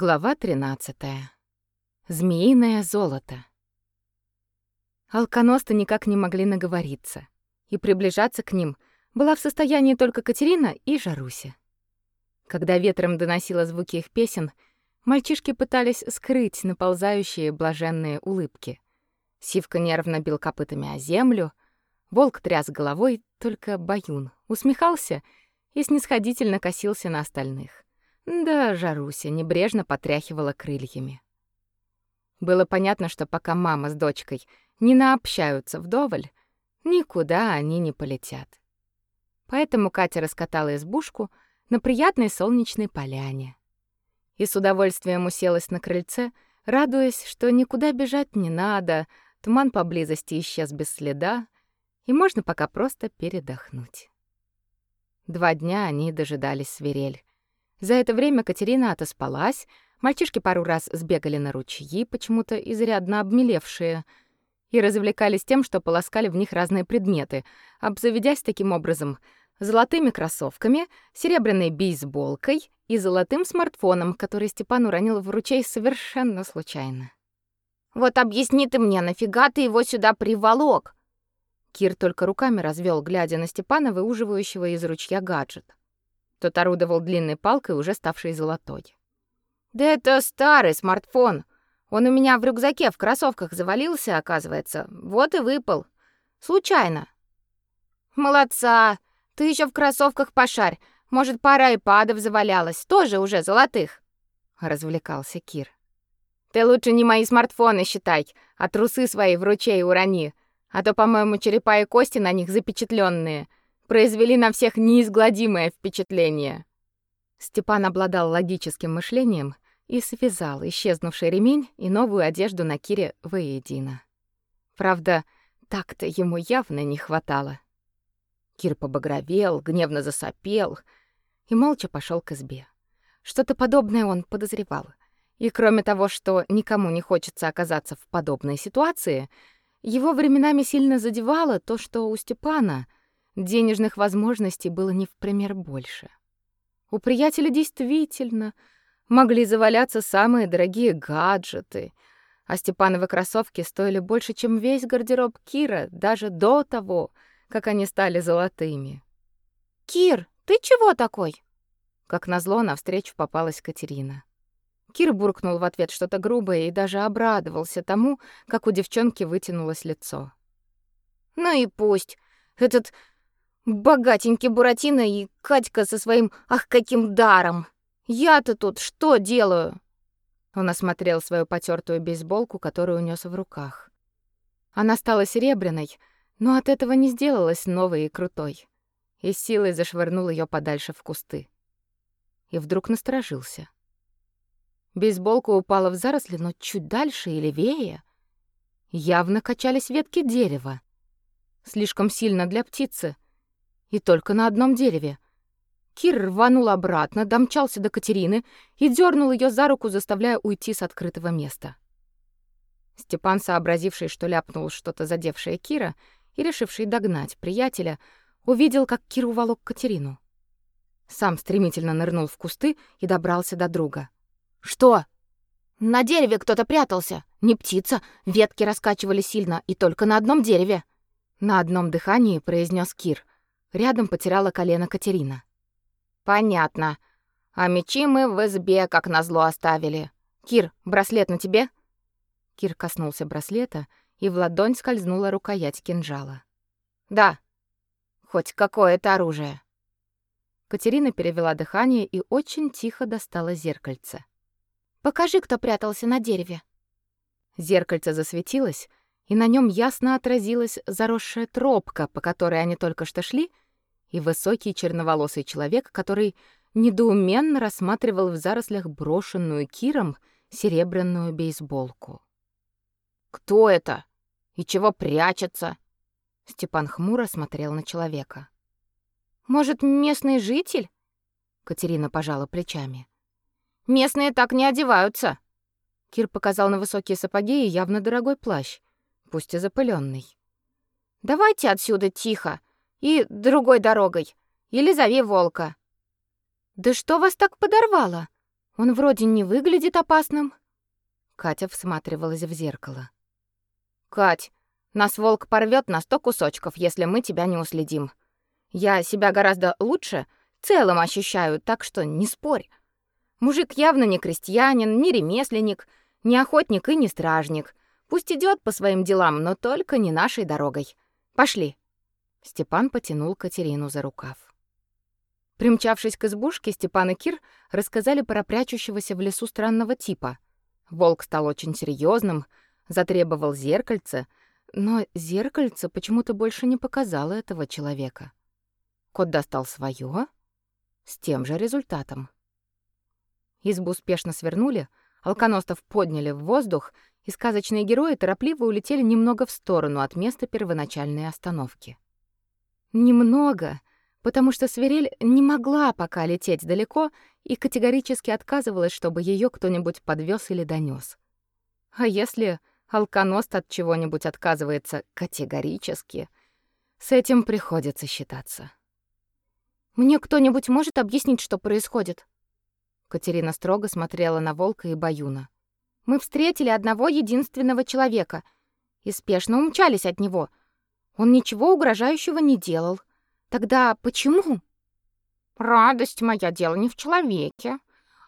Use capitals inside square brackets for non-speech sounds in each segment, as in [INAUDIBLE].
Глава 13. Змеиное золото. Алконосты никак не могли наговориться, и приближаться к ним была в состоянии только Катерина и Жаруся. Когда ветром доносило звуки их песен, мальчишки пытались скрыть наползающие блаженные улыбки. Сивка нервно бил копытами о землю, волк тряс головой, только Баюн усмехался и снисходительно косился на остальных. Да, Жаруся небрежно потряхивала крыльями. Было понятно, что пока мама с дочкой не наобщаются вдоволь, никуда они не полетят. Поэтому Катя раскатала избушку на приятной солнечной поляне. И с удовольствием уселась на крыльце, радуясь, что никуда бежать не надо, туман поблизости исчез без следа, и можно пока просто передохнуть. Два дня они дожидались свирель. За это время Катерина отоспалась, мальчишки пару раз сбегали на ручьи, почему-то изрядно обмелевшие, и развлекались тем, что полоскали в них разные предметы, обзаведясь таким образом золотыми кроссовками, серебряной бейсболкой и золотым смартфоном, который Степан уронил в ручей совершенно случайно. «Вот объясни ты мне, нафига ты его сюда приволок?» Кир только руками развел, глядя на Степана, выуживающего из ручья гаджет. Тот орудовал длинной палкой, уже ставшей золотой. «Да это старый смартфон. Он у меня в рюкзаке в кроссовках завалился, оказывается. Вот и выпал. Случайно». «Молодца! Ты еще в кроссовках пошарь. Может, пара айпадов завалялась, тоже уже золотых?» Развлекался Кир. «Ты лучше не мои смартфоны считай, а трусы свои в ручей урони. А то, по-моему, черепа и кости на них запечатленные произвели на всех неизгладимое впечатление. Степан обладал логическим мышлением и связал исчезнувший ремень и новую одежду на Кире воедино. Правда, так-то ему явно не хватало. Кир побагровел, гневно засопел и молча пошел к избе. Что-то подобное он подозревал. И кроме того, что никому не хочется оказаться в подобной ситуации, его временами сильно задевало то, что у Степана — Денежных возможностей было не в пример больше. У приятеля действительно могли заваляться самые дорогие гаджеты, а Степановы кроссовки стоили больше, чем весь гардероб Кира, даже до того, как они стали золотыми. «Кир, ты чего такой?» Как назло, навстречу попалась Катерина. Кир буркнул в ответ что-то грубое и даже обрадовался тому, как у девчонки вытянулось лицо. «Ну и пусть. Этот Богатенький Буратино и Катька со своим ах каким даром. Я-то тут что делаю? Он осмотрел свою потертую бейсболку, которую унес в руках. Она стала серебряной, но от этого не сделалась новой и крутой. И силой зашвырнул ее подальше в кусты. И вдруг насторожился. Бейсболка упала в заросли, но чуть дальше и левее явно качались ветки дерева. Слишком сильно для птицы — и только на одном дереве. Кир рванул обратно, домчался до Катерины и дернул ее за руку, заставляя уйти с открытого места. Степан, сообразивший, что ляпнул что-то задевшее Кира и решивший догнать приятеля, увидел, как Кир уволок Катерину. Сам стремительно нырнул в кусты и добрался до друга. «Что?» «На дереве кто-то прятался. Не птица, ветки раскачивали сильно, и только на одном дереве». На одном дыхании произнес Кир. Рядом потеряла колено Катерина. Понятно. А мечи мы в избе как назло оставили. Кир, браслет на тебе? Кир коснулся браслета, и в ладонь скользнула рукоять кинжала. Да. Хоть какое-то оружие. Катерина перевела дыхание и очень тихо достала зеркальце. Покажи, кто прятался на дереве. Зеркальце засветилось, и на нем ясно отразилась заросшая тропка, по которой они только что шли, и высокий черноволосый человек, который недоуменно рассматривал в зарослях брошенную Киром серебряную бейсболку. «Кто это? И чего прячется?» Степан хмуро смотрел на человека. «Может, местный житель?» Катерина пожала плечами. «Местные так не одеваются!» Кир показал на высокие сапоги и явно дорогой плащ пусть и запыленный. Давайте отсюда тихо и другой дорогой. Или зови волка. Да что вас так подорвало? Он вроде не выглядит опасным. Катя всматривалась в зеркало. Кать, нас волк порвет на сто кусочков, если мы тебя не уследим. Я себя гораздо лучше целым ощущаю, так что не спорь. Мужик явно не крестьянин, не ремесленник, не охотник и не стражник. Пусть идет по своим делам, но только не нашей дорогой. Пошли. Степан потянул Катерину за рукав. Примчавшись к избушке, Степан и Кир рассказали про прячущегося в лесу странного типа. Волк стал очень серьезным, затребовал зеркальце, но зеркальце почему-то больше не показало этого человека. Кот достал свое с тем же результатом. Избу успешно свернули, алконостов подняли в воздух, и сказочные герои торопливо улетели немного в сторону от места первоначальной остановки. Немного, потому что Свирель не могла пока лететь далеко и категорически отказывалась, чтобы ее кто-нибудь подвез или донес. А если алконост от чего-нибудь отказывается категорически, с этим приходится считаться. Мне кто-нибудь может объяснить, что происходит? Катерина строго смотрела на Волка и Баюна. Мы встретили одного единственного человека и спешно умчались от него. Он ничего угрожающего не делал. Тогда почему? Радость моя дело не в человеке,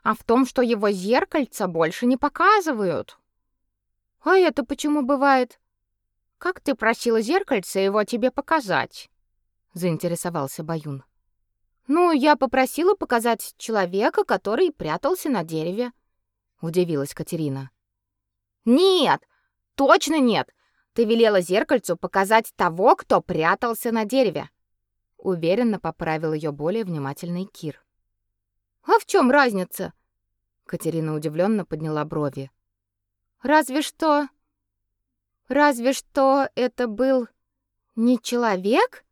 а в том, что его зеркальца больше не показывают. А это почему бывает? Как ты просила зеркальце его тебе показать? заинтересовался Баюн. Ну, я попросила показать человека, который прятался на дереве, удивилась Катерина. Нет, точно нет. Ты велела зеркальцу показать того, кто прятался на дереве. Уверенно поправил ее более внимательный Кир. А в чем разница? Катерина удивленно подняла брови. Разве что Разве что это был не человек?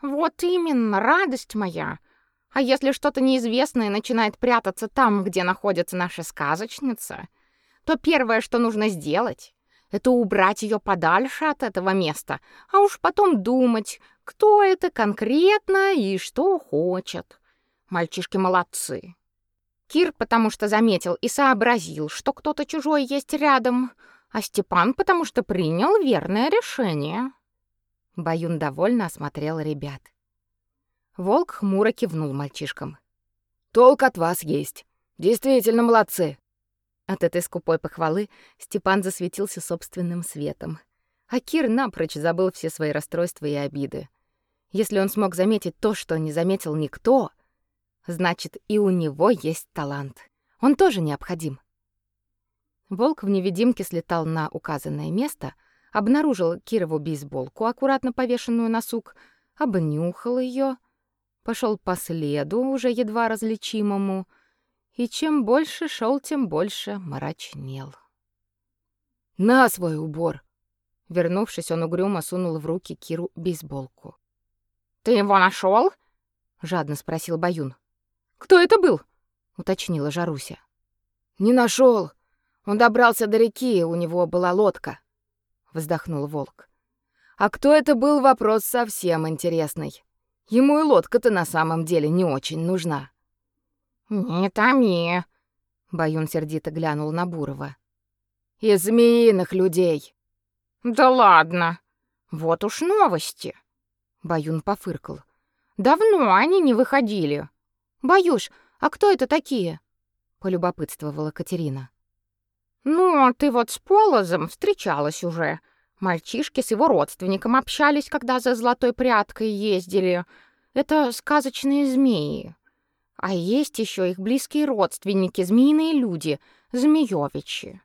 Вот именно, радость моя. А если что-то неизвестное начинает прятаться там, где находится наша сказочница, то первое, что нужно сделать, это убрать ее подальше от этого места, а уж потом думать, кто это конкретно и что хочет. Мальчишки молодцы. Кир потому что заметил и сообразил, что кто-то чужой есть рядом, а Степан потому что принял верное решение. Баюн довольно осмотрел ребят. Волк хмуро кивнул мальчишкам. «Толк от вас есть. Действительно молодцы». От этой скупой похвалы Степан засветился собственным светом. А Кир напрочь забыл все свои расстройства и обиды. Если он смог заметить то, что не заметил никто, значит, и у него есть талант. Он тоже необходим. Волк в невидимке слетал на указанное место, обнаружил Кирову бейсболку, аккуратно повешенную на сук, обнюхал ее, пошел по следу, уже едва различимому, и чем больше шел, тем больше мрачнел. «На свой убор!» Вернувшись, он угрюмо сунул в руки Киру бейсболку. «Ты его нашел? жадно спросил Баюн. «Кто это был?» — уточнила Жаруся. «Не нашел. Он добрался до реки, у него была лодка вздохнул волк. А кто это был, вопрос совсем интересный. Ему и лодка-то на самом деле не очень нужна. Не томи, Баюн сердито глянул на Бурова. Из змеиных людей. Да ладно. Вот уж новости. Баюн пофыркал. Давно они не выходили. Баюш, а кто это такие? полюбопытствовала Катерина. Ну, ты вот с Полозом встречалась уже. Мальчишки с его родственником общались, когда за золотой прядкой ездили. Это сказочные змеи. А есть еще их близкие родственники, змеиные люди, змеёвичи.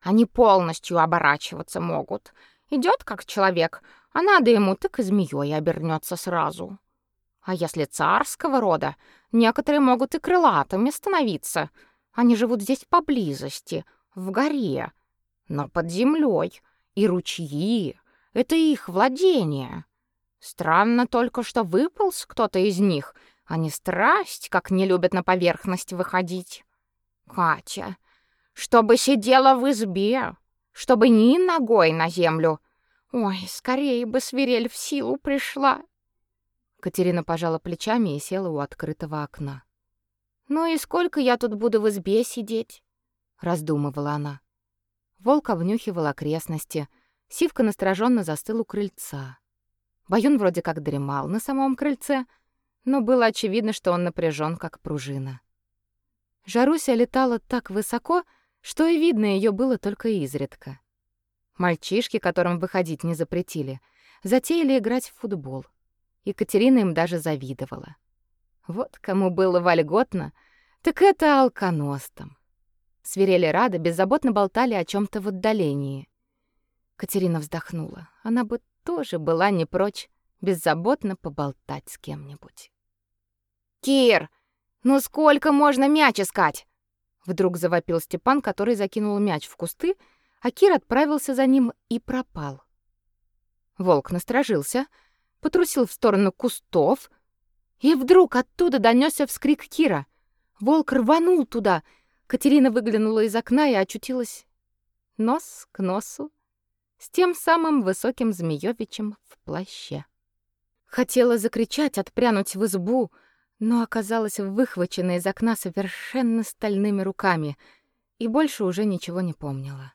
Они полностью оборачиваться могут. Идет как человек, а надо ему, так и змеей обернется сразу. А если царского рода, некоторые могут и крылатыми становиться. Они живут здесь поблизости, в горе, но под землей, и ручьи — это их владение. Странно только, что выполз кто-то из них, а не страсть, как не любят на поверхность выходить. Катя, чтобы сидела в избе, чтобы ни ногой на землю. Ой, скорее бы свирель в силу пришла. Катерина пожала плечами и села у открытого окна. Ну и сколько я тут буду в избе сидеть? раздумывала она. Волк обнюхивал окрестности. Сивка настороженно застыл у крыльца. Баюн вроде как дремал на самом крыльце, но было очевидно, что он напряжен, как пружина. Жаруся летала так высоко, что и видно ее было только изредка. Мальчишки, которым выходить не запретили, затеяли играть в футбол. Екатерина им даже завидовала. Вот кому было вольготно, так это алконостам. Свирели рады беззаботно болтали о чем то в отдалении. Катерина вздохнула. Она бы тоже была не прочь беззаботно поболтать с кем-нибудь. «Кир, ну сколько можно мяч искать?» Вдруг завопил Степан, который закинул мяч в кусты, а Кир отправился за ним и пропал. Волк насторожился, потрусил в сторону кустов, и вдруг оттуда донесся вскрик Кира. Волк рванул туда. Катерина выглянула из окна и очутилась нос к носу с тем самым высоким Змеёвичем в плаще. Хотела закричать, отпрянуть в избу, но оказалась выхвачена из окна совершенно стальными руками и больше уже ничего не помнила.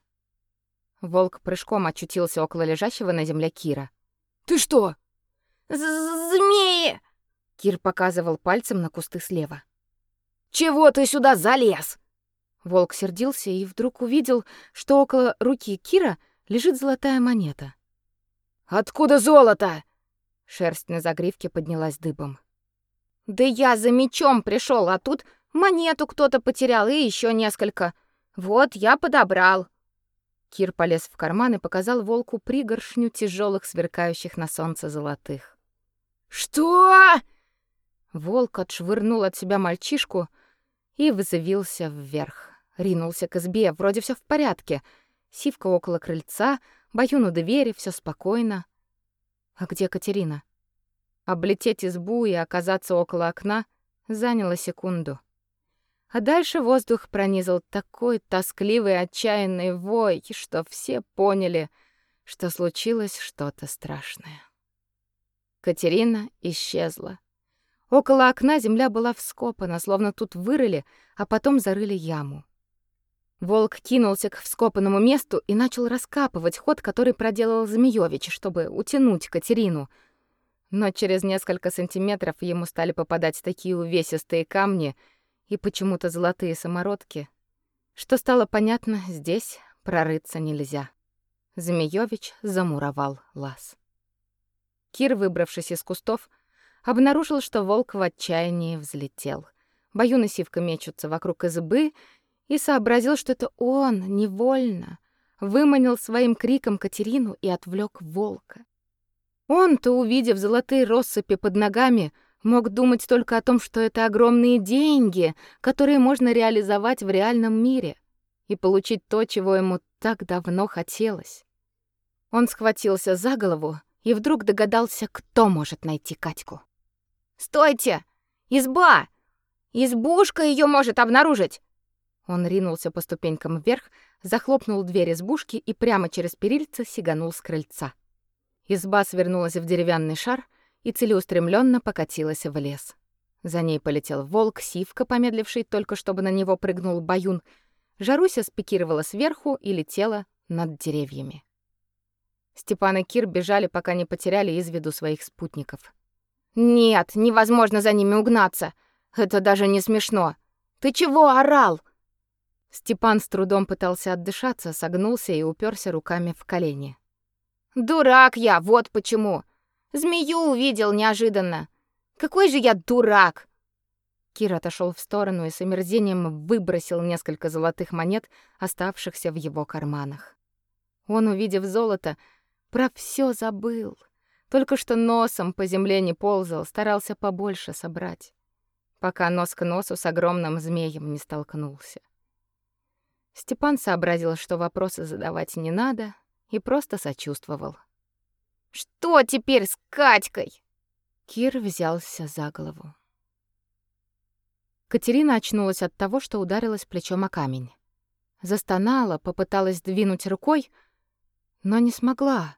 Волк прыжком очутился около лежащего на земле Кира. «Ты что?» «Змеи!» Кир показывал пальцем на кусты слева. «Чего ты сюда залез?» Волк сердился и вдруг увидел, что около руки Кира лежит золотая монета. «Откуда золото?» Шерсть на загривке поднялась дыбом. Да я за мечом пришел, а тут монету кто-то потерял и еще несколько. Вот я подобрал. Кир полез в карман и показал волку пригоршню тяжелых, сверкающих на солнце золотых. Что? Волк отшвырнул от себя мальчишку и взвился вверх. Ринулся к избе, вроде все в порядке. Сивка около крыльца, Баюн у двери, все спокойно. А где Катерина? Облететь избу и оказаться около окна заняло секунду. А дальше воздух пронизал такой тоскливый отчаянный вой, что все поняли, что случилось что-то страшное. Катерина исчезла. Около окна земля была вскопана, словно тут вырыли, а потом зарыли яму. Волк кинулся к вскопанному месту и начал раскапывать ход, который проделал Змеёвич, чтобы утянуть Катерину — но через несколько сантиметров ему стали попадать такие увесистые камни и почему-то золотые самородки, что стало понятно, здесь прорыться нельзя. Змеёвич замуровал лаз. Кир, выбравшись из кустов, обнаружил, что волк в отчаянии взлетел. Баюн и Сивка мечутся вокруг избы и сообразил, что это он невольно выманил своим криком Катерину и отвлек волка. Он-то, увидев золотые россыпи под ногами, мог думать только о том, что это огромные деньги, которые можно реализовать в реальном мире и получить то, чего ему так давно хотелось. Он схватился за голову и вдруг догадался, кто может найти Катьку. «Стойте! Изба! Избушка ее может обнаружить!» Он ринулся по ступенькам вверх, захлопнул дверь избушки и прямо через перильца сиганул с крыльца. Изба свернулась в деревянный шар и целеустремленно покатилась в лес. За ней полетел волк, сивка, помедливший только чтобы на него прыгнул баюн. Жаруся спикировала сверху и летела над деревьями. Степан и Кир бежали, пока не потеряли из виду своих спутников. «Нет, невозможно за ними угнаться. Это даже не смешно. Ты чего орал?» Степан с трудом пытался отдышаться, согнулся и уперся руками в колени. Дурак я, вот почему. Змею увидел неожиданно. Какой же я дурак. Кир отошел в сторону и с омерзением выбросил несколько золотых монет, оставшихся в его карманах. Он, увидев золото, про все забыл. Только что носом по земле не ползал, старался побольше собрать, пока нос к носу с огромным змеем не столкнулся. Степан сообразил, что вопросы задавать не надо, и просто сочувствовал. Что теперь с Катькой? Кир взялся за голову. Катерина очнулась от того, что ударилась плечом о камень. Застонала, попыталась двинуть рукой, но не смогла.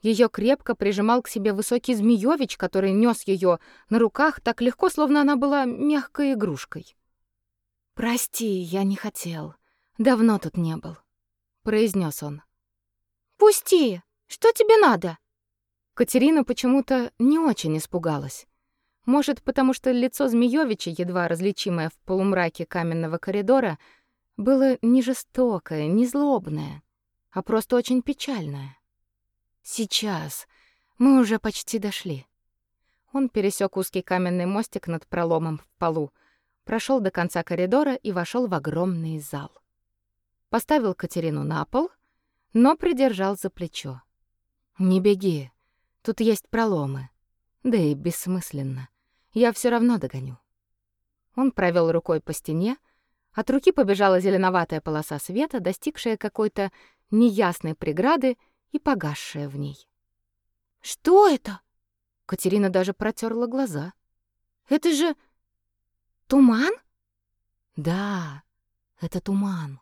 Ее крепко прижимал к себе высокий змеёвич, который нёс её на руках так легко, словно она была мягкой игрушкой. Прости, я не хотел. Давно тут не был, произнес он. Пусти. Что тебе надо? Катерина почему-то не очень испугалась. Может, потому что лицо Змеёвича, едва различимое в полумраке каменного коридора, было не жестокое, не злобное, а просто очень печальное. Сейчас мы уже почти дошли. Он пересек узкий каменный мостик над проломом в полу, прошел до конца коридора и вошел в огромный зал. Поставил Катерину на пол, но придержал за плечо. «Не беги, тут есть проломы. Да и бессмысленно. Я все равно догоню». Он провел рукой по стене, от руки побежала зеленоватая полоса света, достигшая какой-то неясной преграды и погасшая в ней. «Что это?» Катерина даже протерла глаза. «Это же туман?» «Да, это туман.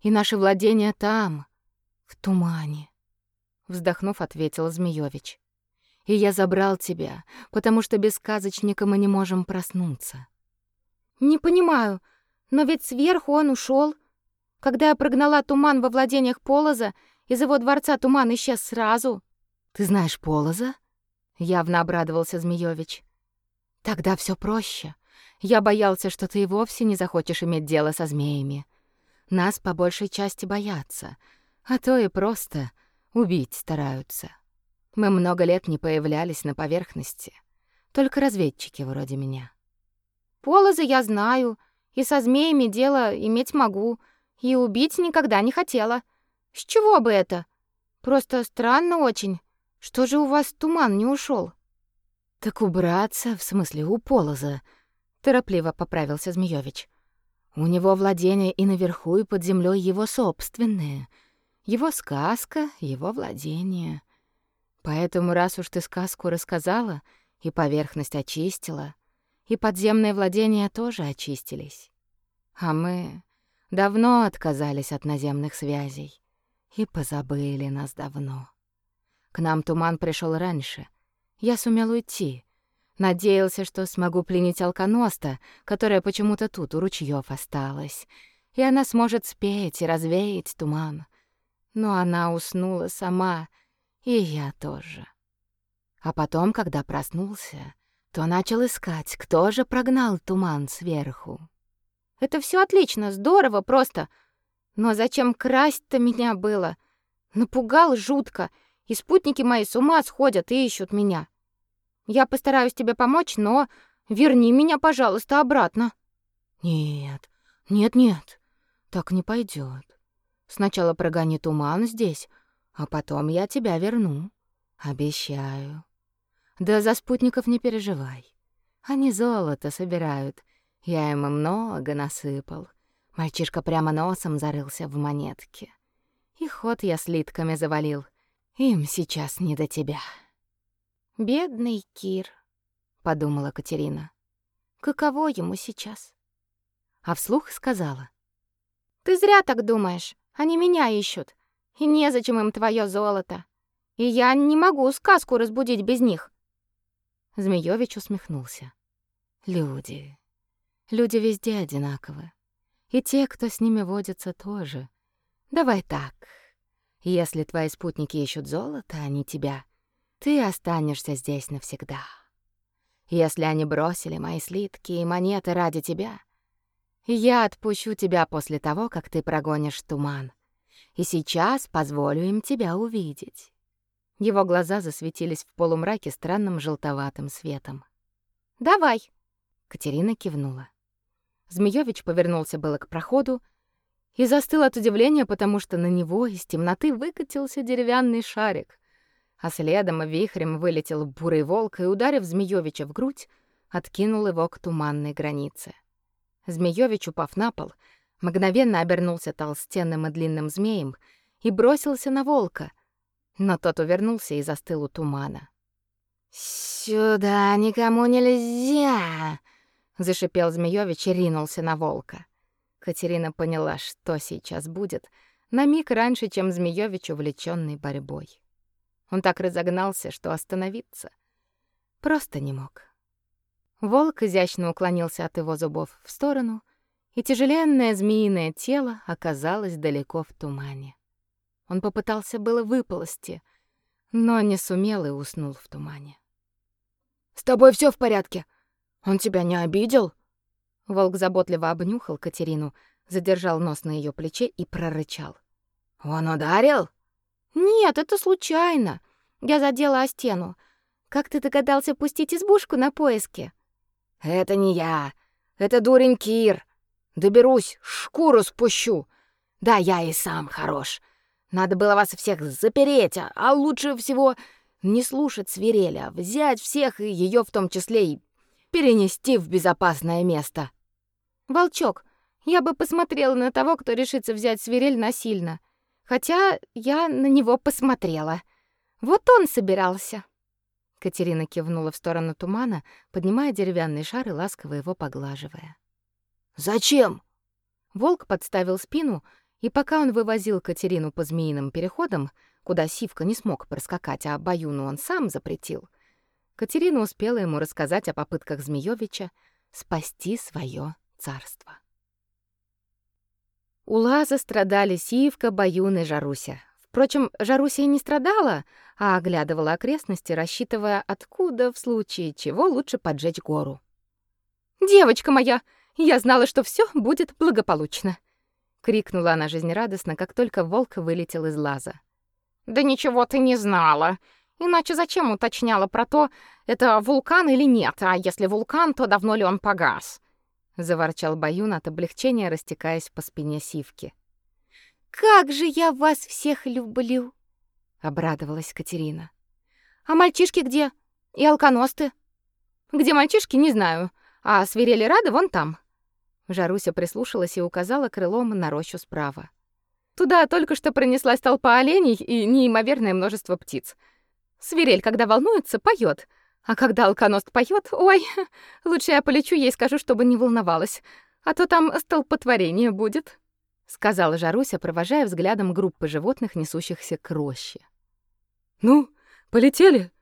И наше владение там, в тумане», — вздохнув, ответил Змеёвич. «И я забрал тебя, потому что без сказочника мы не можем проснуться». «Не понимаю, но ведь сверху он ушел. Когда я прогнала туман во владениях Полоза, из его дворца туман исчез сразу». «Ты знаешь Полоза?» Явно обрадовался Змеёвич. Тогда все проще. Я боялся, что ты и вовсе не захочешь иметь дело со змеями. Нас по большей части боятся, а то и просто убить стараются. Мы много лет не появлялись на поверхности. Только разведчики вроде меня. Полоза я знаю, и со змеями дело иметь могу, и убить никогда не хотела. С чего бы это? Просто странно очень, что же у вас туман не ушел? Так убраться, в смысле, у Полоза, торопливо поправился Змеёвич. У него владение и наверху, и под землей его собственное. Его сказка, его владение. Поэтому раз уж ты сказку рассказала и поверхность очистила, и подземные владения тоже очистились. А мы давно отказались от наземных связей и позабыли нас давно. К нам туман пришел раньше. Я сумел уйти. Надеялся, что смогу пленить алконоста, которая почему-то тут у ручьёв осталась, и она сможет спеть и развеять туман. Но она уснула сама, и я тоже. А потом, когда проснулся, то начал искать, кто же прогнал туман сверху. Это все отлично, здорово просто. Но зачем красть-то меня было? Напугал жутко — и спутники мои с ума сходят и ищут меня. Я постараюсь тебе помочь, но верни меня, пожалуйста, обратно. Нет, нет, нет, так не пойдет. Сначала прогони туман здесь, а потом я тебя верну. Обещаю. Да за спутников не переживай. Они золото собирают. Я им много насыпал. Мальчишка прямо носом зарылся в монетки. И ход я слитками завалил — им сейчас не до тебя. Бедный Кир, подумала Катерина. Каково ему сейчас? А вслух сказала: Ты зря так думаешь. Они меня ищут. И незачем им твое золото. И я не могу сказку разбудить без них. Змеёвич усмехнулся. Люди. Люди везде одинаковы. И те, кто с ними водится, тоже. Давай так. Если твои спутники ищут золото, а не тебя, ты останешься здесь навсегда. Если они бросили мои слитки и монеты ради тебя, я отпущу тебя после того, как ты прогонишь туман. И сейчас позволю им тебя увидеть. Его глаза засветились в полумраке странным желтоватым светом. Давай, Катерина кивнула. Змеёвич повернулся было к проходу, и застыл от удивления, потому что на него из темноты выкатился деревянный шарик, а следом вихрем вылетел бурый волк и, ударив Змеёвича в грудь, откинул его к туманной границе. Змеёвич, упав на пол, мгновенно обернулся толстенным и длинным змеем и бросился на волка, но тот увернулся и застыл у тумана. «Сюда никому нельзя!» — зашипел Змеёвич и ринулся на волка. Катерина поняла, что сейчас будет, на миг раньше, чем Змеёвич, увлечённый борьбой. Он так разогнался, что остановиться просто не мог. Волк изящно уклонился от его зубов в сторону и тяжеленное змеиное тело оказалось далеко в тумане. Он попытался было выползти, но не сумел и уснул в тумане. «С тобой все в порядке? Он тебя не обидел?» Волк заботливо обнюхал Катерину, задержал нос на ее плече и прорычал. «Он ударил?» «Нет, это случайно. Я задела о стену. Как ты догадался пустить избушку на поиски?» «Это не я. Это дурень Кир. Доберусь, шкуру спущу. Да, я и сам хорош. Надо было вас всех запереть, а, а лучше всего не слушать свиреля, взять всех и ее в том числе и перенести в безопасное место. Волчок, я бы посмотрела на того, кто решится взять свирель насильно. Хотя я на него посмотрела. Вот он собирался. Катерина кивнула в сторону тумана, поднимая деревянный шар и ласково его поглаживая. Зачем? Волк подставил спину и пока он вывозил Катерину по змеиным переходам, куда Сивка не смог проскакать, а Баюну он сам запретил, Катерина успела ему рассказать о попытках Змеёвича спасти свое царство. У Лаза страдали Сивка, Баюн и Жаруся. Впрочем, Жаруся и не страдала, а оглядывала окрестности, рассчитывая, откуда в случае чего лучше поджечь гору. «Девочка моя, я знала, что все будет благополучно», крикнула она жизнерадостно, как только волк вылетел из лаза. Да ничего ты не знала. Иначе зачем уточняла про то, это вулкан или нет, а если вулкан, то давно ли он погас? заворчал Баюн от облегчения, растекаясь по спине Сивки. Как же я вас всех люблю, обрадовалась Катерина. А мальчишки где? И алконосты? Где мальчишки, не знаю, а свирели рады вон там. Жаруся прислушалась и указала крылом на рощу справа. Туда только что пронеслась толпа оленей и неимоверное множество птиц. Свирель, когда волнуется, поет, а когда алконост поет, ой, [LAUGHS] лучше я полечу ей скажу, чтобы не волновалась, а то там столпотворение будет, сказала Жаруся, провожая взглядом группы животных, несущихся к роще. Ну, полетели?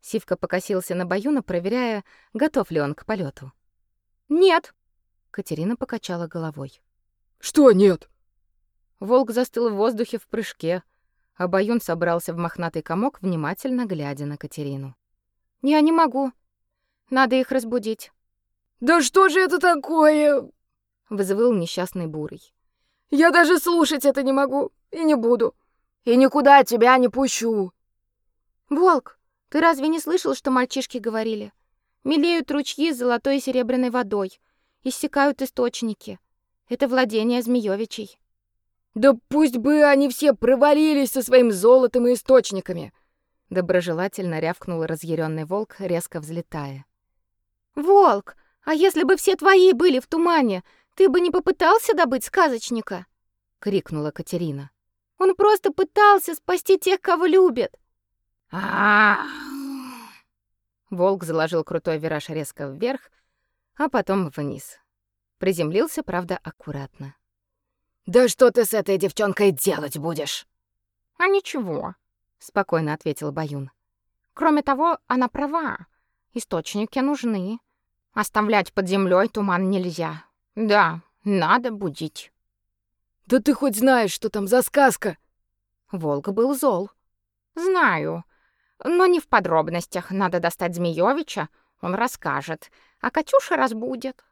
Сивка покосился на Баюна, проверяя, готов ли он к полету. Нет, Катерина покачала головой. Что нет? Волк застыл в воздухе в прыжке, а Баюн собрался в мохнатый комок, внимательно глядя на Катерину. Я не могу. Надо их разбудить. Да что же это такое? взвыл несчастный бурый. Я даже слушать это не могу и не буду. И никуда тебя не пущу. Волк, ты разве не слышал, что мальчишки говорили? Мелеют ручьи с золотой и серебряной водой иссякают источники. Это владение Змеёвичей. Да пусть бы они все провалились со своим золотом и источниками. Доброжелательно рявкнул разъяренный волк, резко взлетая. Волк, а если бы все твои были в тумане, ты бы не попытался добыть сказочника? крикнула Катерина. Он просто пытался спасти тех, кого любит. А! Волк заложил крутой вираж резко вверх, а потом вниз. Приземлился, правда, аккуратно. «Да что ты с этой девчонкой делать будешь?» «А ничего», — спокойно ответил Баюн. «Кроме того, она права. Источники нужны. Оставлять под землей туман нельзя. Да, надо будить». «Да ты хоть знаешь, что там за сказка?» Волк был зол. «Знаю. Но не в подробностях. Надо достать Змеёвича, он расскажет а Катюша разбудит.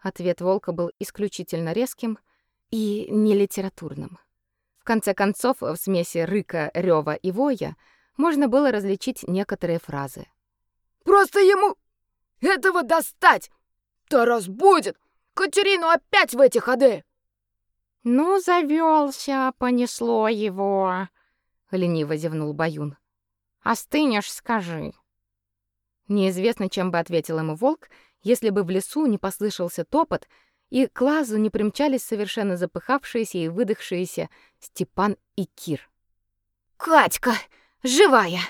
Ответ волка был исключительно резким и нелитературным. В конце концов, в смеси рыка, рёва и воя можно было различить некоторые фразы. «Просто ему этого достать! То разбудит! Катерину опять в эти ходы!» «Ну, завелся, понесло его!» — лениво зевнул Баюн. «Остынешь, скажи!» Неизвестно, чем бы ответил ему волк, если бы в лесу не послышался топот, и к лазу не примчались совершенно запыхавшиеся и выдохшиеся Степан и Кир. «Катька, живая!»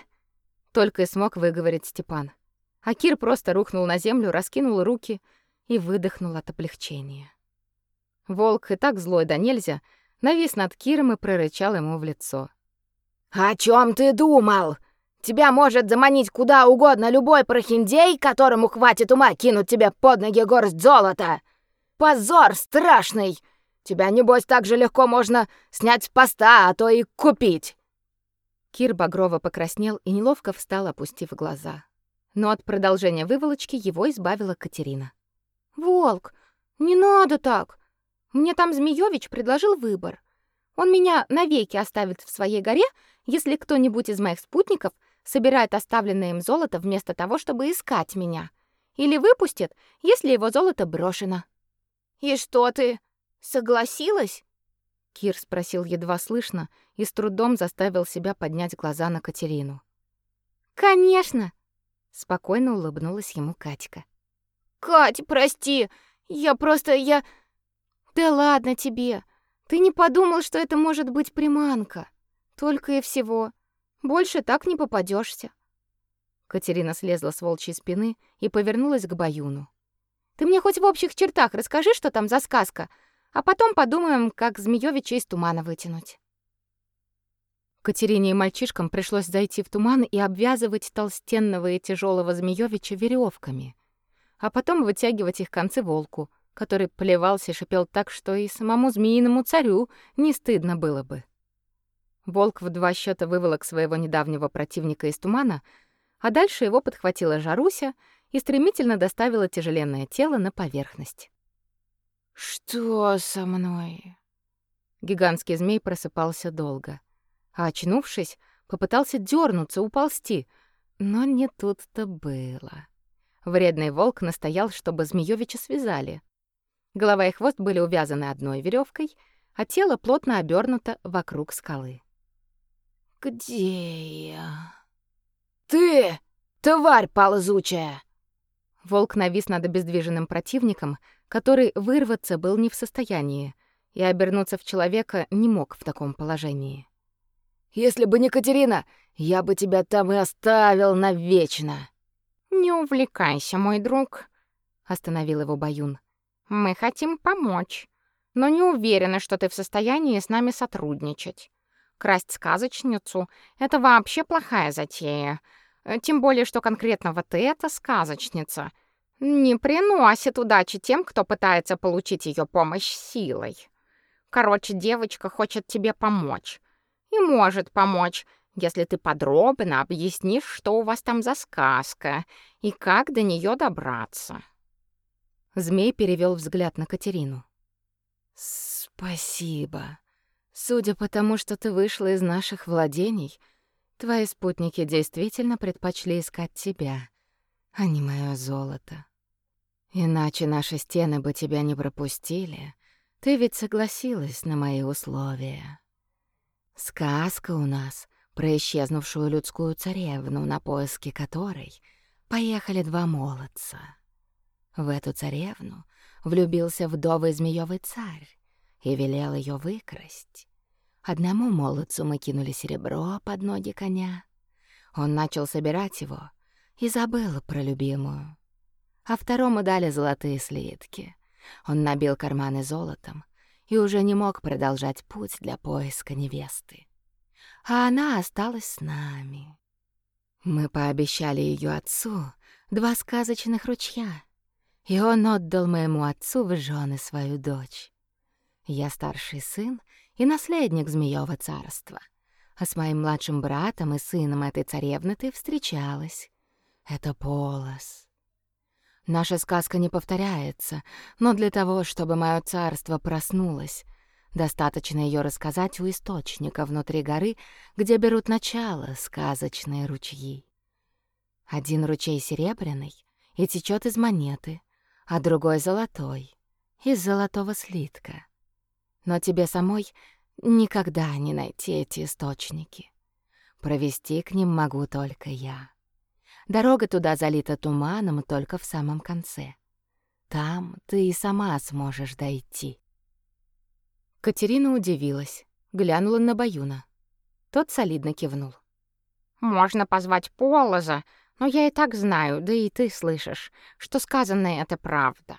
Только и смог выговорить Степан. А Кир просто рухнул на землю, раскинул руки и выдохнул от облегчения. Волк, и так злой да нельзя, навис над Киром и прорычал ему в лицо. «О чем ты думал? Тебя может заманить куда угодно любой прохиндей, которому хватит ума кинуть тебе под ноги горсть золота. позор страшный! Тебя, небось, так же легко можно снять с поста, а то и купить!» Кир багрово покраснел и неловко встал, опустив глаза. Но от продолжения выволочки его избавила Катерина. «Волк, не надо так! Мне там Змеёвич предложил выбор. Он меня навеки оставит в своей горе, если кто-нибудь из моих спутников собирает оставленное им золото вместо того, чтобы искать меня. Или выпустит, если его золото брошено». «И что ты, согласилась?» Кир спросил едва слышно и с трудом заставил себя поднять глаза на Катерину. «Конечно!» — спокойно улыбнулась ему Катька. «Кать, прости! Я просто... я...» «Да ладно тебе! Ты не подумал, что это может быть приманка? Только и всего. Больше так не попадешься. Катерина слезла с волчьей спины и повернулась к Баюну. «Ты мне хоть в общих чертах расскажи, что там за сказка, а потом подумаем, как Змеёвича из тумана вытянуть». Катерине и мальчишкам пришлось зайти в туман и обвязывать толстенного и тяжелого Змеёвича веревками, а потом вытягивать их концы волку, который плевался и шипел так, что и самому змеиному царю не стыдно было бы. Волк в два счета выволок своего недавнего противника из тумана, а дальше его подхватила Жаруся и стремительно доставила тяжеленное тело на поверхность. Что со мной? Гигантский змей просыпался долго, а очнувшись, попытался дернуться, уползти, но не тут-то было. Вредный волк настоял, чтобы Змеёвича связали. Голова и хвост были увязаны одной веревкой, а тело плотно обернуто вокруг скалы. «Где я?» «Ты, тварь ползучая!» Волк навис над обездвиженным противником, который вырваться был не в состоянии, и обернуться в человека не мог в таком положении. «Если бы не Катерина, я бы тебя там и оставил навечно!» «Не увлекайся, мой друг», — остановил его Баюн. «Мы хотим помочь, но не уверены, что ты в состоянии с нами сотрудничать. Красть сказочницу — это вообще плохая затея, тем более, что конкретно вот эта сказочница — не приносит удачи тем, кто пытается получить ее помощь силой. Короче, девочка хочет тебе помочь. И может помочь, если ты подробно объяснишь, что у вас там за сказка и как до нее добраться. Змей перевел взгляд на Катерину. Спасибо. Судя по тому, что ты вышла из наших владений, твои спутники действительно предпочли искать тебя, а не мое золото. Иначе наши стены бы тебя не пропустили. Ты ведь согласилась на мои условия. Сказка у нас про исчезнувшую людскую царевну, на поиски которой поехали два молодца. В эту царевну влюбился вдовый змеёвый царь и велел ее выкрасть. Одному молодцу мы кинули серебро под ноги коня. Он начал собирать его и забыл про любимую а второму дали золотые слитки. Он набил карманы золотом и уже не мог продолжать путь для поиска невесты. А она осталась с нами. Мы пообещали ее отцу два сказочных ручья, и он отдал моему отцу в жены свою дочь. Я старший сын и наследник Змеёва царства, а с моим младшим братом и сыном этой царевны ты встречалась. Это Полос. Наша сказка не повторяется, но для того, чтобы мое царство проснулось, достаточно ее рассказать у источника внутри горы, где берут начало сказочные ручьи. Один ручей серебряный и течет из монеты, а другой золотой, из золотого слитка. Но тебе самой никогда не найти эти источники. Провести к ним могу только я. Дорога туда залита туманом только в самом конце. Там ты и сама сможешь дойти. Катерина удивилась, глянула на Баюна. Тот солидно кивнул. Можно позвать Полоза, но я и так знаю, да и ты слышишь, что сказанное это правда.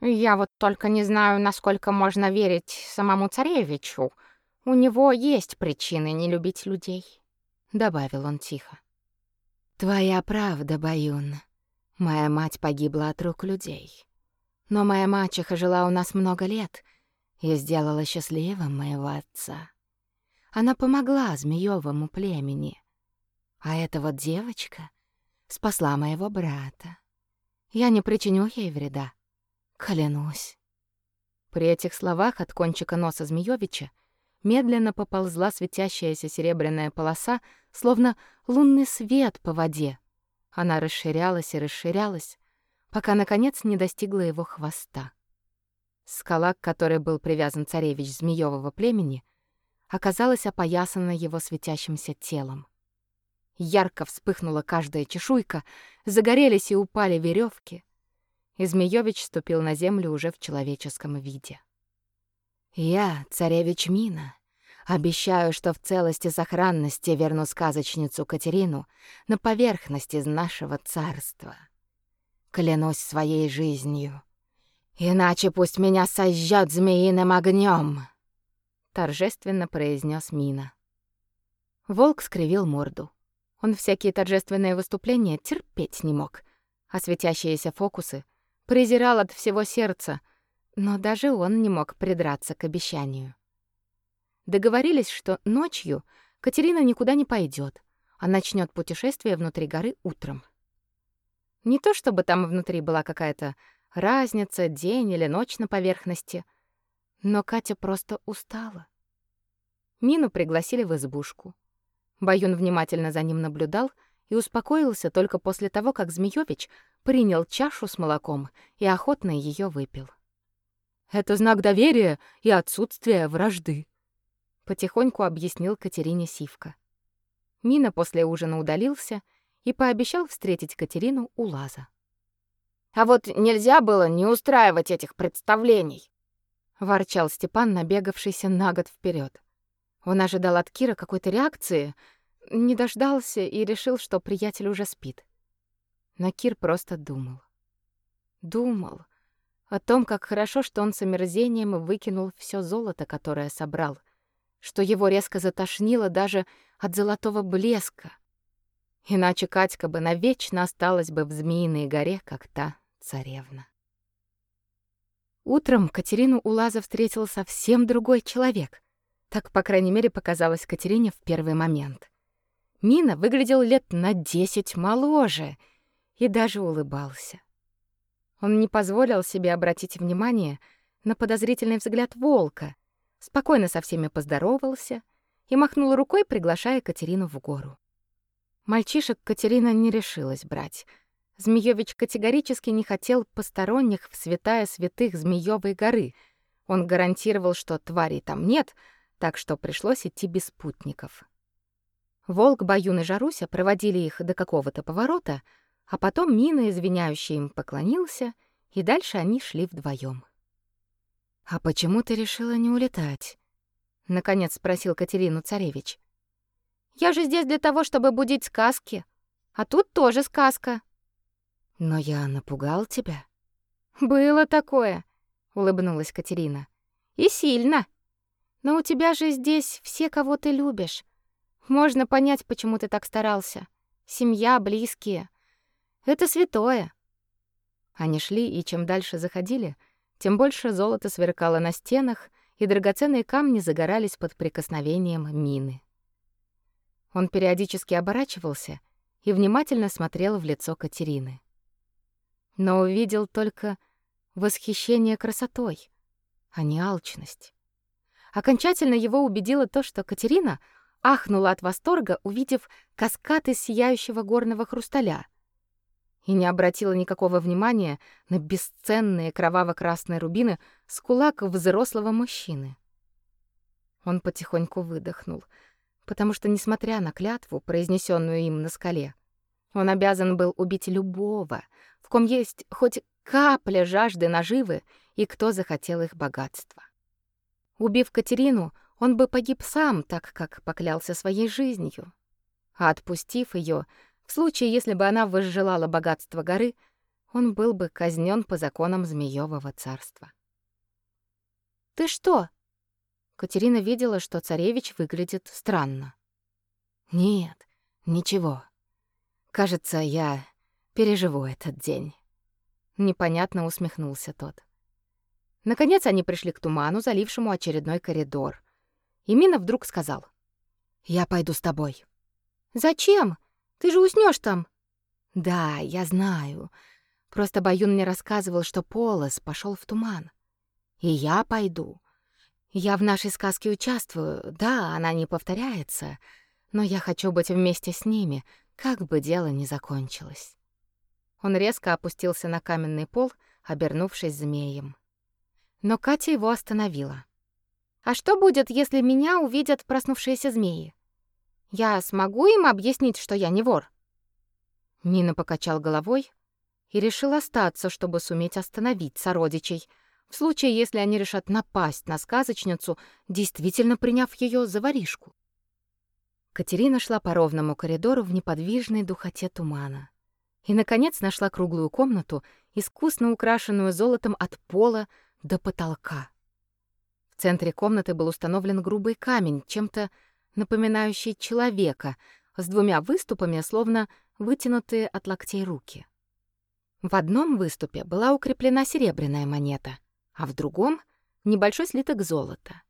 Я вот только не знаю, насколько можно верить самому царевичу. У него есть причины не любить людей, добавил он тихо. Твоя правда, Баюн. Моя мать погибла от рук людей. Но моя мачеха жила у нас много лет и сделала счастливым моего отца. Она помогла змеёвому племени. А эта вот девочка спасла моего брата. Я не причиню ей вреда. Клянусь. При этих словах от кончика носа Змеёвича медленно поползла светящаяся серебряная полоса, словно лунный свет по воде. Она расширялась и расширялась, пока, наконец, не достигла его хвоста. Скала, к которой был привязан царевич змеёвого племени, оказалась опоясана его светящимся телом. Ярко вспыхнула каждая чешуйка, загорелись и упали веревки, и Змеёвич ступил на землю уже в человеческом виде. «Я, царевич Мина, обещаю, что в целости и сохранности верну сказочницу Катерину на поверхность из нашего царства. Клянусь своей жизнью, иначе пусть меня сожжёт змеиным огнем. торжественно произнес Мина. Волк скривил морду. Он всякие торжественные выступления терпеть не мог, а светящиеся фокусы презирал от всего сердца, но даже он не мог придраться к обещанию. Договорились, что ночью Катерина никуда не пойдет, а начнет путешествие внутри горы утром. Не то чтобы там внутри была какая-то разница, день или ночь на поверхности, но Катя просто устала. Мину пригласили в избушку. Баюн внимательно за ним наблюдал и успокоился только после того, как Змеёвич принял чашу с молоком и охотно ее выпил. «Это знак доверия и отсутствия вражды», — потихоньку объяснил Катерине Сивка. Мина после ужина удалился и пообещал встретить Катерину у лаза. «А вот нельзя было не устраивать этих представлений», — ворчал Степан, набегавшийся на год вперед. Он ожидал от Кира какой-то реакции, не дождался и решил, что приятель уже спит. Но Кир просто думал. Думал о том, как хорошо, что он с омерзением выкинул все золото, которое собрал, что его резко затошнило даже от золотого блеска. Иначе Катька бы навечно осталась бы в Змеиной горе, как та царевна. Утром Катерину Улаза встретил совсем другой человек. Так, по крайней мере, показалось Катерине в первый момент. Мина выглядел лет на десять моложе и даже улыбался. Он не позволил себе обратить внимание на подозрительный взгляд волка, спокойно со всеми поздоровался и махнул рукой, приглашая Катерину в гору. Мальчишек Катерина не решилась брать. Змеёвич категорически не хотел посторонних в святая святых Змеёвой горы. Он гарантировал, что тварей там нет, так что пришлось идти без спутников. Волк, Баюн и Жаруся проводили их до какого-то поворота, а потом Мина, извиняющий им, поклонился, и дальше они шли вдвоем. «А почему ты решила не улетать?» — наконец спросил Катерину царевич. «Я же здесь для того, чтобы будить сказки. А тут тоже сказка». «Но я напугал тебя». «Было такое», — улыбнулась Катерина. «И сильно. Но у тебя же здесь все, кого ты любишь. Можно понять, почему ты так старался. Семья, близкие. Это святое. Они шли, и чем дальше заходили, тем больше золота сверкало на стенах, и драгоценные камни загорались под прикосновением мины. Он периодически оборачивался и внимательно смотрел в лицо Катерины. Но увидел только восхищение красотой, а не алчность. Окончательно его убедило то, что Катерина — ахнула от восторга, увидев каскад из сияющего горного хрусталя, и не обратила никакого внимания на бесценные кроваво-красные рубины с кулак взрослого мужчины. Он потихоньку выдохнул, потому что, несмотря на клятву, произнесенную им на скале, он обязан был убить любого, в ком есть хоть капля жажды наживы и кто захотел их богатства. Убив Катерину, он бы погиб сам, так как поклялся своей жизнью. А отпустив ее, в случае, если бы она возжелала богатства горы, он был бы казнен по законам Змеёвого царства. «Ты что?» Катерина видела, что царевич выглядит странно. «Нет, ничего. Кажется, я переживу этот день. Непонятно усмехнулся тот. Наконец они пришли к туману, залившему очередной коридор. И Мина вдруг сказал: "Я пойду с тобой". "Зачем? Ты же уснешь там". "Да, я знаю. Просто Баюн мне рассказывал, что Полос пошел в туман. И я пойду. Я в нашей сказке участвую. Да, она не повторяется, но я хочу быть вместе с ними, как бы дело ни закончилось. Он резко опустился на каменный пол, обернувшись змеем. Но Катя его остановила. А что будет, если меня увидят проснувшиеся змеи? Я смогу им объяснить, что я не вор? Мина покачал головой и решил остаться, чтобы суметь остановить сородичей, в случае, если они решат напасть на сказочницу, действительно приняв ее за воришку. Катерина шла по ровному коридору в неподвижной духоте тумана и наконец нашла круглую комнату, искусно украшенную золотом от пола до потолка. В центре комнаты был установлен грубый камень, чем-то напоминающий человека, с двумя выступами, словно вытянутые от локтей руки. В одном выступе была укреплена серебряная монета, а в другом — небольшой слиток золота.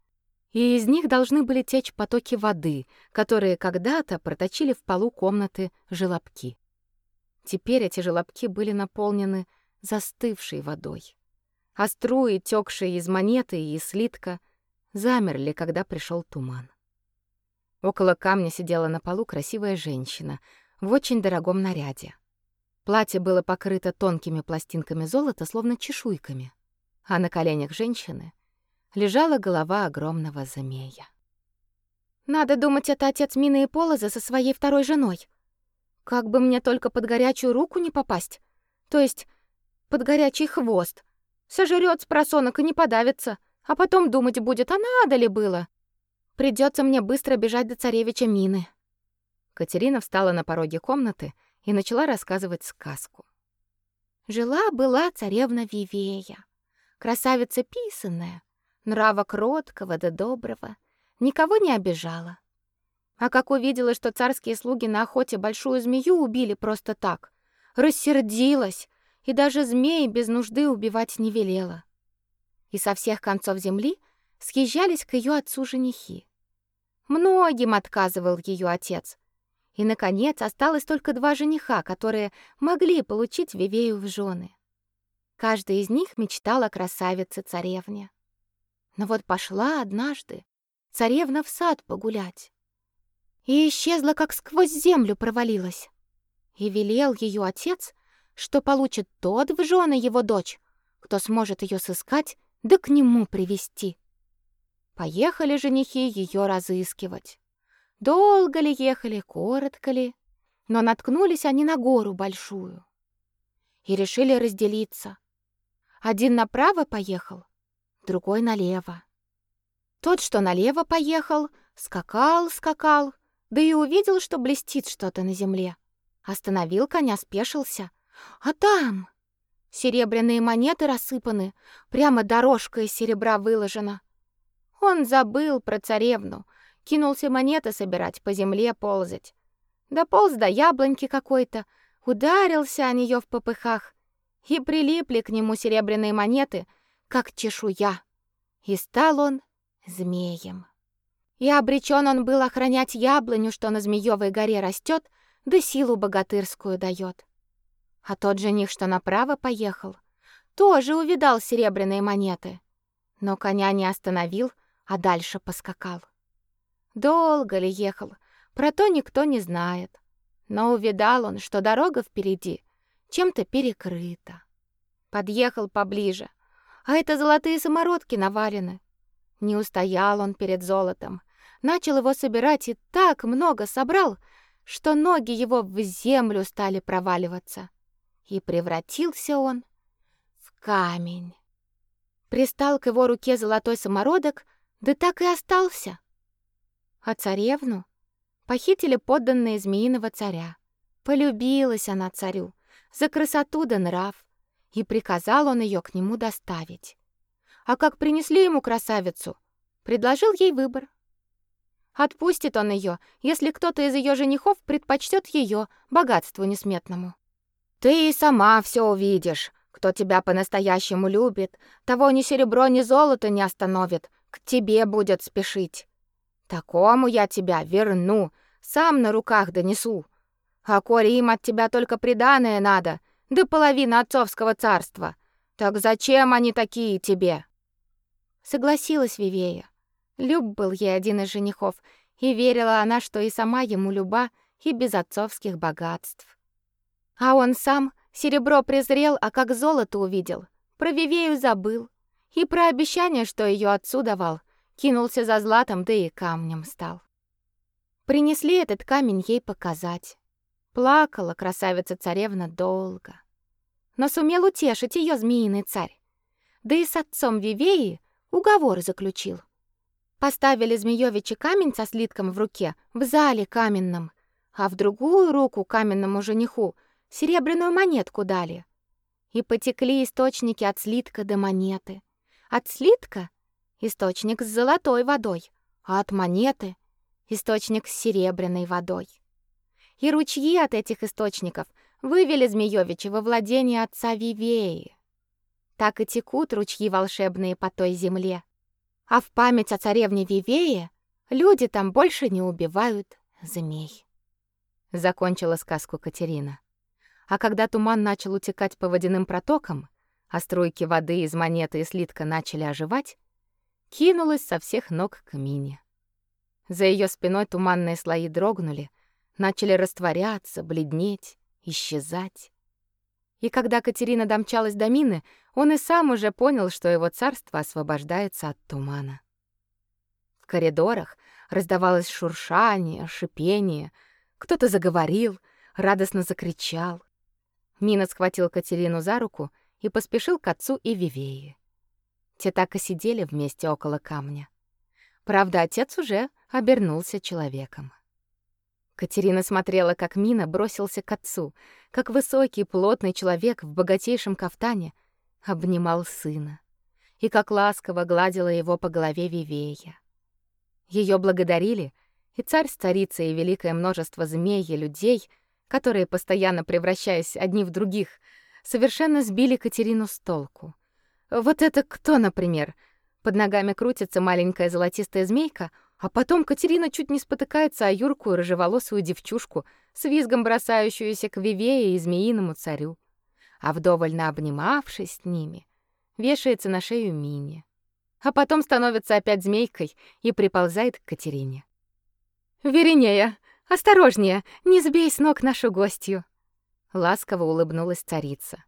И из них должны были течь потоки воды, которые когда-то проточили в полу комнаты желобки. Теперь эти желобки были наполнены застывшей водой. А струи, тёкшие из монеты и слитка, замерли, когда пришел туман. Около камня сидела на полу красивая женщина в очень дорогом наряде. Платье было покрыто тонкими пластинками золота, словно чешуйками, а на коленях женщины лежала голова огромного змея. «Надо думать, это отец Мины и Полоза со своей второй женой», как бы мне только под горячую руку не попасть. То есть под горячий хвост. Сожрёт с просонок и не подавится. А потом думать будет, а надо ли было. Придётся мне быстро бежать до царевича Мины. Катерина встала на пороге комнаты и начала рассказывать сказку. Жила-была царевна Вивея. Красавица писанная, нрава кроткого да доброго, никого не обижала. А как увидела, что царские слуги на охоте большую змею убили просто так, рассердилась и даже змеи без нужды убивать не велела. И со всех концов земли съезжались к ее отцу женихи. Многим отказывал ее отец. И наконец осталось только два жениха, которые могли получить Вивею в жены. Каждый из них мечтал о красавице-царевне. Но вот пошла однажды царевна в сад погулять и исчезла, как сквозь землю провалилась. И велел ее отец, что получит тот в жены его дочь, кто сможет ее сыскать да к нему привести. Поехали женихи ее разыскивать. Долго ли ехали, коротко ли, но наткнулись они на гору большую и решили разделиться. Один направо поехал, другой налево. Тот, что налево поехал, скакал, скакал, да и увидел, что блестит что-то на земле. Остановил коня, спешился. А там серебряные монеты рассыпаны, прямо дорожка из серебра выложена. Он забыл про царевну, кинулся монеты собирать, по земле ползать. Дополз до яблоньки какой-то, ударился о нее в попыхах, и прилипли к нему серебряные монеты, как чешуя. И стал он змеем. И обречен он был охранять яблоню, что на Змеёвой горе растет, да силу богатырскую дает. А тот жених, что направо поехал, тоже увидал серебряные монеты, но коня не остановил, а дальше поскакал. Долго ли ехал, про то никто не знает, но увидал он, что дорога впереди чем-то перекрыта. Подъехал поближе, а это золотые самородки навалены. Не устоял он перед золотом, начал его собирать и так много собрал, что ноги его в землю стали проваливаться. И превратился он в камень. Пристал к его руке золотой самородок, да так и остался. А царевну похитили подданные змеиного царя. Полюбилась она царю за красоту да нрав, и приказал он ее к нему доставить. А как принесли ему красавицу, предложил ей выбор — Отпустит он ее, если кто-то из ее женихов предпочтет ее богатству несметному. Ты и сама все увидишь, Кто тебя по-настоящему любит, того ни серебро, ни золото не остановит, к тебе будет спешить. Такому я тебя верну, сам на руках донесу. А коли им от тебя только приданое надо, да половина отцовского царства, так зачем они такие тебе?» Согласилась Вивея. Люб был ей один из женихов, и верила она, что и сама ему люба, и без отцовских богатств. А он сам серебро презрел, а как золото увидел, про Вивею забыл. И про обещание, что ее отцу давал, кинулся за златом, да и камнем стал. Принесли этот камень ей показать. Плакала красавица-царевна долго. Но сумел утешить ее змеиный царь. Да и с отцом Вивеи уговор заключил. Поставили Змеёвича камень со слитком в руке в зале каменном, а в другую руку каменному жениху серебряную монетку дали. И потекли источники от слитка до монеты. От слитка — источник с золотой водой, а от монеты — источник с серебряной водой. И ручьи от этих источников вывели Змеёвича во владение отца Вивеи. Так и текут ручьи волшебные по той земле. А в память о царевне Вивее люди там больше не убивают змей. Закончила сказку Катерина. А когда туман начал утекать по водяным протокам, а струйки воды из монеты и слитка начали оживать, кинулась со всех ног к Мине. За ее спиной туманные слои дрогнули, начали растворяться, бледнеть, исчезать. И когда Катерина домчалась до Мины, он и сам уже понял, что его царство освобождается от тумана. В коридорах раздавалось шуршание, шипение, кто-то заговорил, радостно закричал. Мина схватил Катерину за руку и поспешил к отцу и Вивее. Те так и сидели вместе около камня. Правда, отец уже обернулся человеком. Катерина смотрела, как Мина бросился к отцу, как высокий, плотный человек в богатейшем кафтане обнимал сына, и как ласково гладила его по голове Вивея. Ее благодарили, и царь с царицей и великое множество змей и людей, которые, постоянно превращаясь одни в других, совершенно сбили Катерину с толку. Вот это кто, например? Под ногами крутится маленькая золотистая змейка — а потом Катерина чуть не спотыкается о юркую рыжеволосую девчушку, с визгом бросающуюся к Вивее и змеиному царю. А вдоволь обнимавшись с ними, вешается на шею Мине. А потом становится опять змейкой и приползает к Катерине. «Веринея, осторожнее, не сбей с ног нашу гостью!» Ласково улыбнулась царица.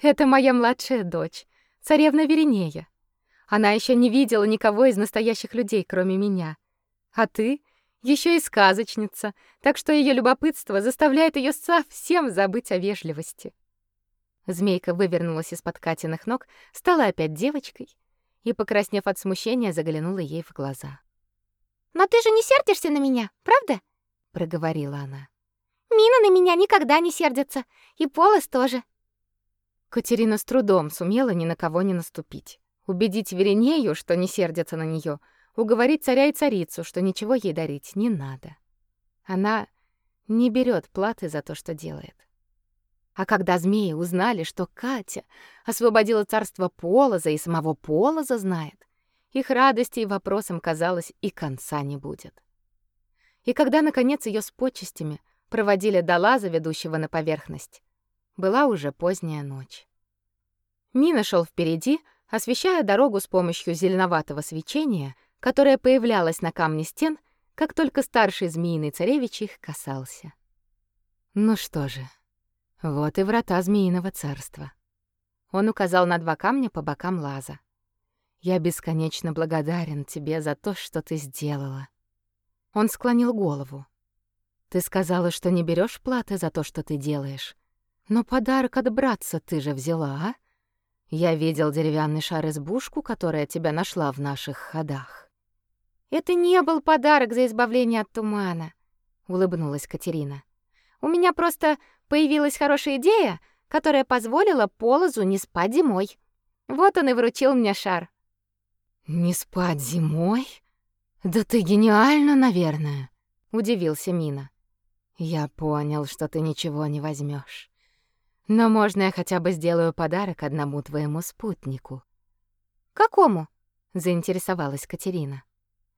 «Это моя младшая дочь, царевна Веринея. Она еще не видела никого из настоящих людей, кроме меня. А ты еще и сказочница, так что ее любопытство заставляет ее совсем забыть о вежливости. Змейка вывернулась из-под Катиных ног, стала опять девочкой и, покраснев от смущения, заглянула ей в глаза. «Но ты же не сердишься на меня, правда?» — проговорила она. «Мина на меня никогда не сердится, и Полос тоже». Катерина с трудом сумела ни на кого не наступить. Убедить Веренею, что не сердится на нее, уговорить царя и царицу, что ничего ей дарить не надо. Она не берет платы за то, что делает. А когда змеи узнали, что Катя освободила царство Полоза и самого Полоза знает, их радости и вопросам, казалось, и конца не будет. И когда, наконец, ее с почестями проводили до лаза, ведущего на поверхность, была уже поздняя ночь. Мина шел впереди, освещая дорогу с помощью зеленоватого свечения, которое появлялось на камне стен, как только старший змеиный царевич их касался. Ну что же, вот и врата змеиного царства. Он указал на два камня по бокам лаза. Я бесконечно благодарен тебе за то, что ты сделала. Он склонил голову. Ты сказала, что не берешь платы за то, что ты делаешь. Но подарок от братца ты же взяла, а? Я видел деревянный шар-избушку, которая тебя нашла в наших ходах. Это не был подарок за избавление от тумана, улыбнулась Катерина. У меня просто появилась хорошая идея, которая позволила Полозу не спать зимой. Вот он и вручил мне шар. Не спать зимой? Да ты гениально, наверное, удивился Мина. Я понял, что ты ничего не возьмешь. Но можно я хотя бы сделаю подарок одному твоему спутнику? Какому? заинтересовалась Катерина.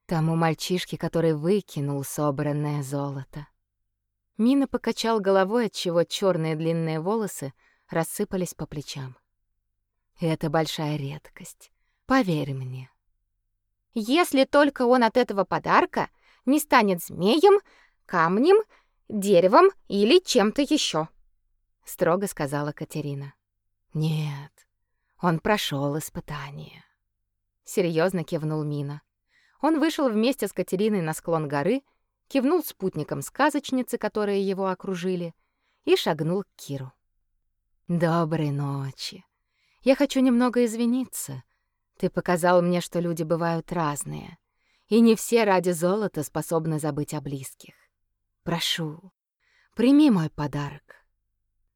Тому мальчишке, который выкинул собранное золото. Мина покачал головой, отчего черные длинные волосы рассыпались по плечам. Это большая редкость. Поверь мне. Если только он от этого подарка не станет змеем, камнем, деревом или чем-то еще, строго сказала Катерина. Нет, он прошел испытание. Серьезно кивнул Мина. Он вышел вместе с Катериной на склон горы, кивнул спутникам сказочницы, которые его окружили, и шагнул к Киру. Доброй ночи. Я хочу немного извиниться. Ты показал мне, что люди бывают разные, и не все ради золота способны забыть о близких. Прошу, прими мой подарок.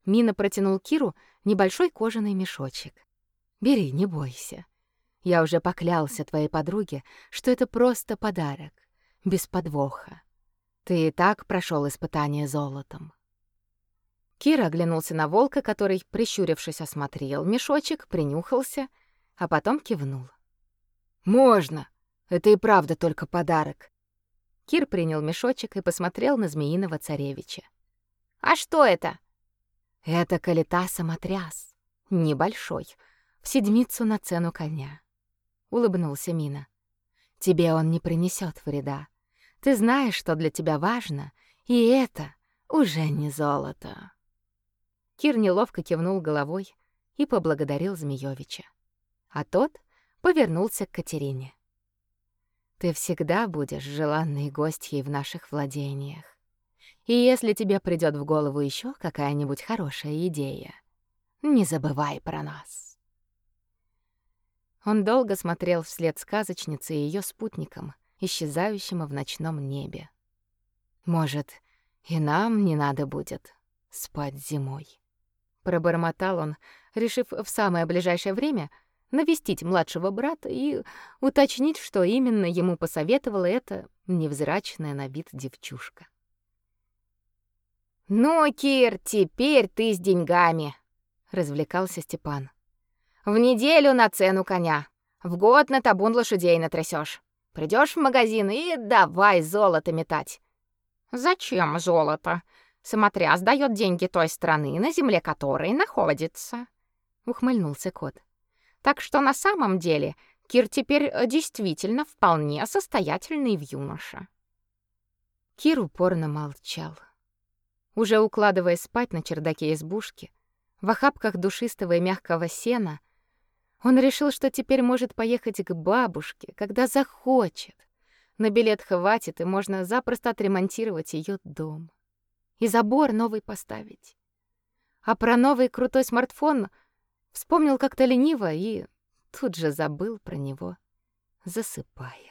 Мина протянул Киру небольшой кожаный мешочек. Бери, не бойся. Я уже поклялся твоей подруге, что это просто подарок, без подвоха. Ты и так прошел испытание золотом. Кира оглянулся на волка, который, прищурившись, осмотрел мешочек, принюхался, а потом кивнул. «Можно! Это и правда только подарок!» Кир принял мешочек и посмотрел на змеиного царевича. «А что это?» «Это калита-самотряс. Небольшой, в седмицу на цену коня», — улыбнулся Мина. «Тебе он не принесет вреда. Ты знаешь, что для тебя важно, и это уже не золото». Кир неловко кивнул головой и поблагодарил Змеёвича. А тот повернулся к Катерине. «Ты всегда будешь желанной гостьей в наших владениях. И если тебе придёт в голову ещё какая-нибудь хорошая идея, не забывай про нас». Он долго смотрел вслед сказочнице и её спутникам, исчезающим в ночном небе. «Может, и нам не надо будет спать зимой?» пробормотал он, решив в самое ближайшее время навестить младшего брата и уточнить, что именно ему посоветовала эта невзрачная на вид девчушка. «Ну, Кир, теперь ты с деньгами», — развлекался Степан. «В неделю на цену коня, в год на табун лошадей натрясешь. Придешь в магазин и давай золото метать». «Зачем золото?» Самотряс дает деньги той страны, на земле которой находится, ухмыльнулся кот. Так что на самом деле Кир теперь э, действительно вполне состоятельный в юноша. Кир упорно молчал. Уже укладываясь спать на чердаке избушки, в охапках душистого и мягкого сена, он решил, что теперь может поехать к бабушке, когда захочет. На билет хватит, и можно запросто отремонтировать ее дом и забор новый поставить. А про новый крутой смартфон вспомнил как-то лениво и тут же забыл про него, засыпая.